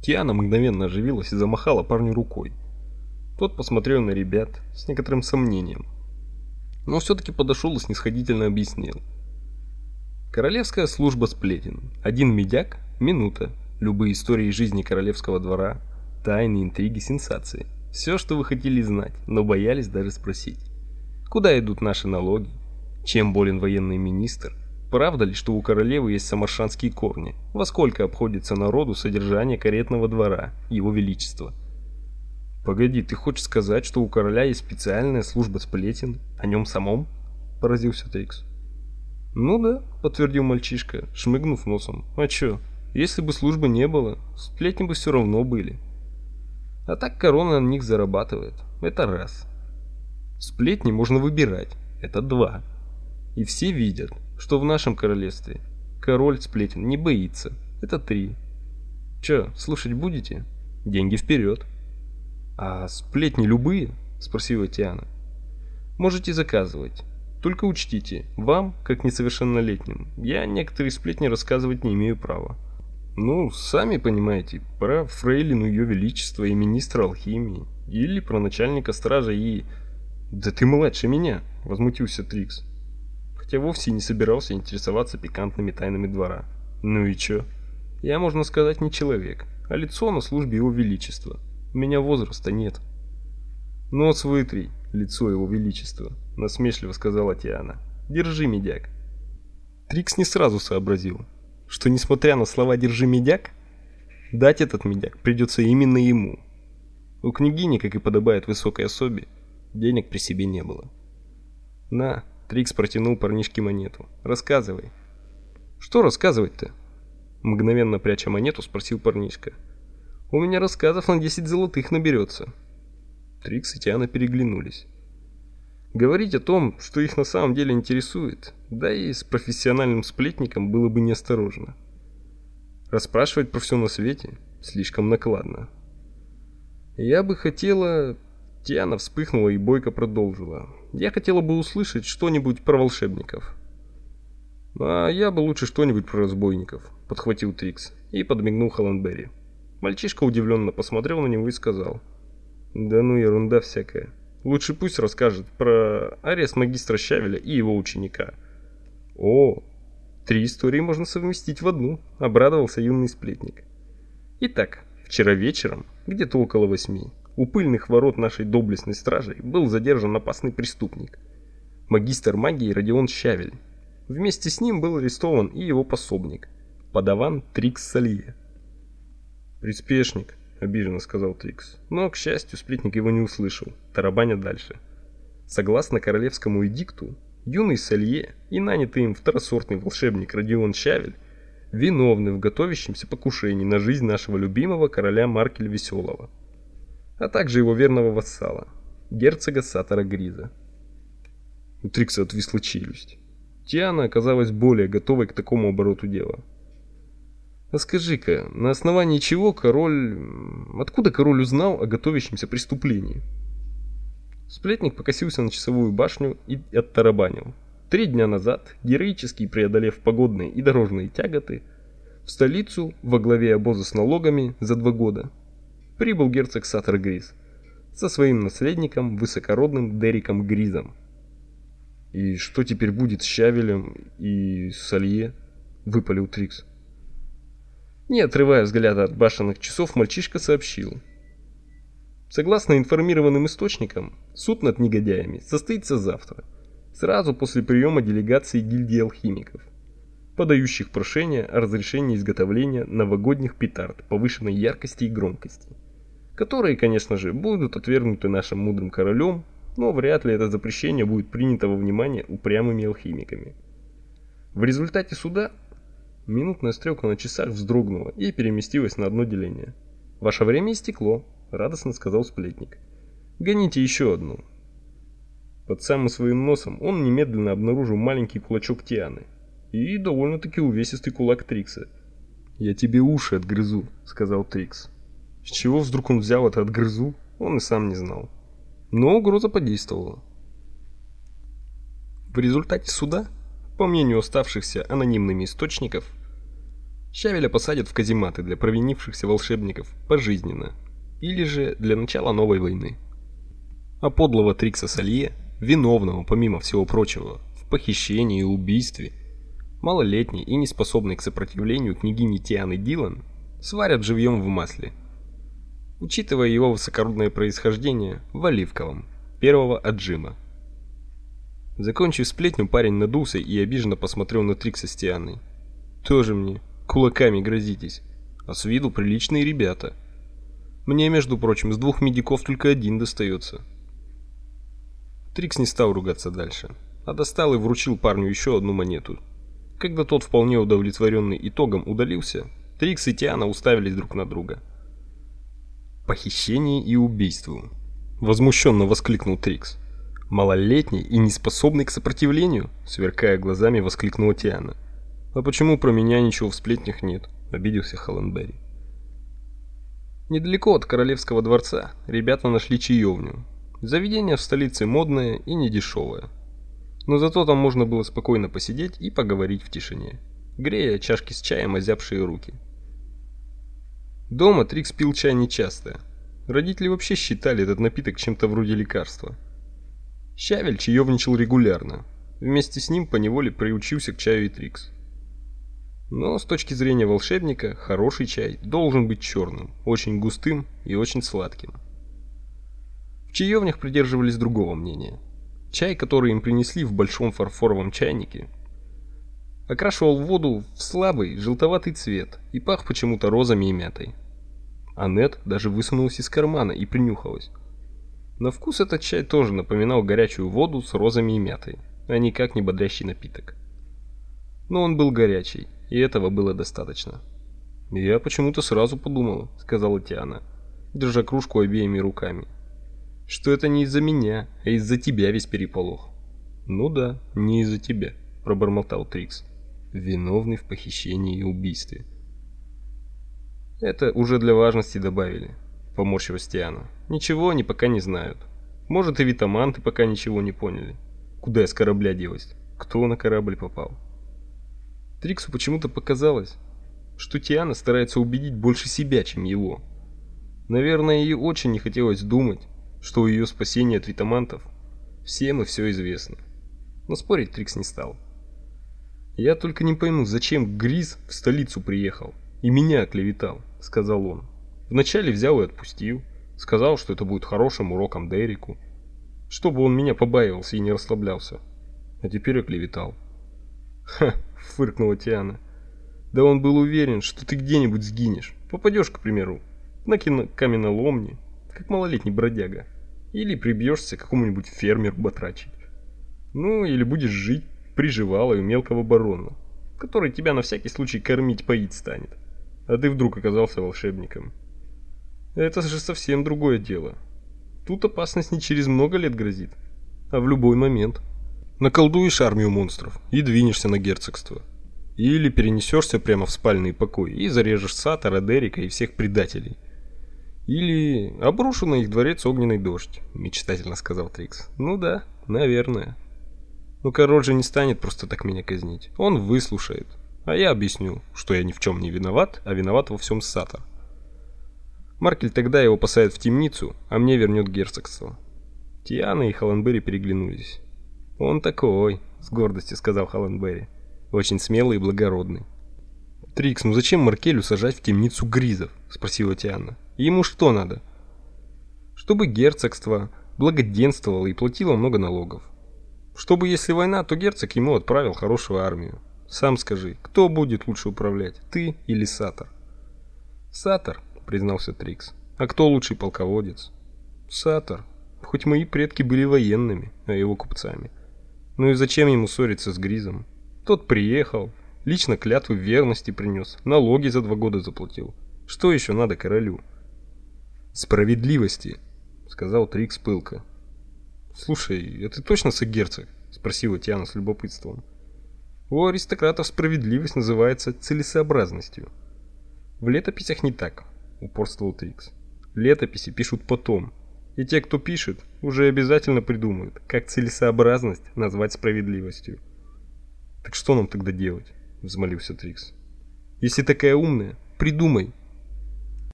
Тиана мгновенно оживилась и замахала парню рукой. Тот посмотрел на ребят с некоторым сомнением, но все-таки подошел и снисходительно объяснил. Королевская служба сплетен. Один медяк – минута. Любые истории жизни королевского двора, тайны, интриги, сенсации. Все, что вы хотели знать, но боялись даже спросить. Куда идут наши налоги? Чем болен военный министр? Правда ли, что у королевы есть самаршанские корни? Во сколько обходится народу содержание каретного двора, его величества? Погоди, ты хочешь сказать, что у короля есть специальная служба сплетен о нем самом? Поразился Трикс. Ну да, подтвердил мальчишка, шмыгнув носом. А чё? Если бы службы не было, сплетни бы все равно были. А так корона на них зарабатывает. Это раз. Сплетни можно выбирать. Это два. И все видят, что в нашем королевстве король сплетен не боится. Это три. Че, слушать будете? Деньги вперед. А сплетни любые? Спросила Тиана. Можете заказывать. Только учтите, вам, как несовершеннолетним, я некоторые сплетни рассказывать не имею права. Ну, сами понимаете, про фрейлину ее величества и министра алхимии, или про начальника стражи и... Да ты младше меня, возмутился Трикс хотя вовсе не собирался интересоваться пикантными тайнами двора. Ну и чё? Я, можно сказать, не человек, а лицо на службе его величества. У меня возраста нет. Нос вытри, лицо его величества, насмешливо сказала Тиана. Держи, медяк. Трикс не сразу сообразил, что несмотря на слова «держи, медяк», дать этот медяк придется именно ему. У княгини, как и подобает высокой особе, денег при себе не было. На, Трикс протянул парнишке монету. Рассказывай. Что рассказывать-то? Мгновенно пряча монету, спросил парнишка. У меня рассказов на 10 золотых наберется. Трикс и Тиана переглянулись. Говорить о том, что их на самом деле интересует, да и с профессиональным сплетником было бы неосторожно. Расспрашивать про все на свете слишком накладно. Я бы хотела Тиана вспыхнула и бойко продолжила. «Я хотела бы услышать что-нибудь про волшебников». «А я бы лучше что-нибудь про разбойников», — подхватил Трикс и подмигнул Холландберри. Мальчишка удивленно посмотрел на него и сказал. «Да ну ерунда всякая. Лучше пусть расскажет про арест магистра Щавеля и его ученика». «О, три истории можно совместить в одну», — обрадовался юный сплетник. «Итак, вчера вечером, где-то около восьми, у пыльных ворот нашей доблестной стражи был задержан опасный преступник. Магистр магии Родион Щавель. Вместе с ним был арестован и его пособник, подаван Трикс Салье. «Приспешник», — обиженно сказал Трикс. Но, к счастью, сплетник его не услышал, тарабаня дальше. Согласно королевскому эдикту, юный Салье и нанятый им второсортный волшебник Родион Щавель виновны в готовящемся покушении на жизнь нашего любимого короля Маркель Веселого а также его верного вассала, герцога Сатора Гриза. У Трикса отвисла челюсть. Тиана оказалась более готовой к такому обороту дела. А скажи-ка, на основании чего король... Откуда король узнал о готовящемся преступлении? Сплетник покосился на часовую башню и оттарабанил. Три дня назад, героически преодолев погодные и дорожные тяготы, в столицу во главе обоза с налогами за два года прибыл герцог Саттер Гриз со своим наследником, высокородным Дериком Гризом. «И что теперь будет с Щавелем и Салье?» — выпалил Трикс. Не отрывая взгляда от башенных часов, мальчишка сообщил. Согласно информированным источникам, суд над негодяями состоится завтра, сразу после приема делегации гильдии алхимиков, подающих прошение о разрешении изготовления новогодних петард повышенной яркости и громкости которые, конечно же, будут отвергнуты нашим мудрым королем, но вряд ли это запрещение будет принято во внимание упрямыми алхимиками. В результате суда минутная стрелка на часах вздрогнула и переместилась на одно деление. «Ваше время истекло», — радостно сказал сплетник. «Гоните еще одну». Под самым своим носом он немедленно обнаружил маленький кулачок Тианы и довольно-таки увесистый кулак Трикса. «Я тебе уши отгрызу», — сказал Трикс. Чего вдруг он взял это от грызу, он и сам не знал. Но угроза подействовала. В результате суда, по мнению оставшихся анонимными источников, Щавеля посадят в казематы для провинившихся волшебников пожизненно, или же для начала новой войны. А подлого Трикса Салье, виновного, помимо всего прочего, в похищении и убийстве, малолетний и неспособный к сопротивлению княгини Тианы Дилан, сварят живьем в масле. Учитывая его высокородное происхождение, в оливковом, первого отжима. Закончив сплетню, парень надулся и обиженно посмотрел на Трикса с Тианой. Тоже мне кулаками грозитесь. А с виду приличные ребята. Мне, между прочим, с двух медиков только один достается. Трикс не стал ругаться дальше, а достал и вручил парню еще одну монету. Когда тот вполне удовлетворенный итогом удалился, Трикс и Тиана уставились друг на друга. Похищение и убийство. Возмущенно воскликнул Трикс. Малолетний и неспособный к сопротивлению, сверкая глазами, воскликнула Тиана. А почему про меня ничего в сплетнях нет? обиделся Холлендберри. Недалеко от королевского дворца ребята нашли чаевню. Заведение в столице модное и недешевое. Но зато там можно было спокойно посидеть и поговорить в тишине, грея чашки с чаем озябшие руки. Дома Трикс пил чай нечасто. Родители вообще считали этот напиток чем-то вроде лекарства. Щавель чаевничал регулярно. Вместе с ним поневоле приучился к чаю и Трикс. Но с точки зрения волшебника, хороший чай должен быть черным, очень густым и очень сладким. В чаевнях придерживались другого мнения. Чай, который им принесли в большом фарфоровом чайнике, окрашивал воду в слабый желтоватый цвет и пах почему-то розами и мятой. Аннет даже высунулась из кармана и принюхалась. На вкус этот чай тоже напоминал горячую воду с розами и мятой, а никак не бодрящий напиток. Но он был горячий, и этого было достаточно. «Я почему-то сразу подумала», — сказала Тиана, держа кружку обеими руками, «что это не из-за меня, а из-за тебя весь переполох». «Ну да, не из-за тебя», — пробормотал Трикс, виновный в похищении и убийстве. «Это уже для важности добавили», — поморщилась Тиана. «Ничего они пока не знают. Может, и витаманты пока ничего не поняли. Куда из корабля делась? Кто на корабль попал?» Триксу почему-то показалось, что Тиана старается убедить больше себя, чем его. Наверное, ей очень не хотелось думать, что ее спасения от витамантов всем и все известно. Но спорить Трикс не стал. «Я только не пойму, зачем Гриз в столицу приехал и меня оклеветал», — сказал он. «Вначале взял и отпустил, сказал, что это будет хорошим уроком Дереку, чтобы он меня побаивался и не расслаблялся, а теперь оклеветал». «Ха!» — фыркнула Тиана. «Да он был уверен, что ты где-нибудь сгинешь. Попадешь, к примеру, на каменоломни, как малолетний бродяга. Или прибьешься к какому-нибудь фермеру батрачить. Ну, или будешь жить приживалой у мелкого барона, который тебя на всякий случай кормить-поить станет. А ты вдруг оказался волшебником. Это же совсем другое дело. Тут опасность не через много лет грозит, а в любой момент» наколдуешь армию монстров и двинешься на герцогство. Или перенесешься прямо в спальный покой и зарежешь Сатора, Дерека и всех предателей. Или обрушу на их дворец огненный дождь, мечтательно сказал Трикс. Ну да, наверное. Но король же не станет просто так меня казнить. Он выслушает. А я объясню, что я ни в чем не виноват, а виноват во всем Сатор. Маркель тогда его посадит в темницу, а мне вернет герцогство. Тиана и Холландберри переглянулись. «Он такой», — с гордостью сказал Холландберри. «Очень смелый и благородный». «Трикс, ну зачем Маркелю сажать в темницу гризов?» — спросила Тиана. «Ему что надо?» «Чтобы герцогство благоденствовало и платило много налогов. Чтобы, если война, то герцог ему отправил хорошую армию. Сам скажи, кто будет лучше управлять, ты или Сатор?» «Сатор», — признался Трикс. «А кто лучший полководец?» «Сатор. Хоть мои предки были военными, а его купцами». Ну и зачем ему ссориться с Гризом? Тот приехал, лично клятву верности принес, налоги за два года заплатил. Что еще надо королю? Справедливости, сказал Трикс пылко. Слушай, это точно сагерцог? спросила Тиана с любопытством. У аристократов справедливость называется целесообразностью. В летописях не так, упорствовал Трикс. Летописи пишут потом, и те, кто пишет, уже обязательно придумают, как целесообразность назвать справедливостью. Так что нам тогда делать? взмолился Трикс. Если такая умная, придумай,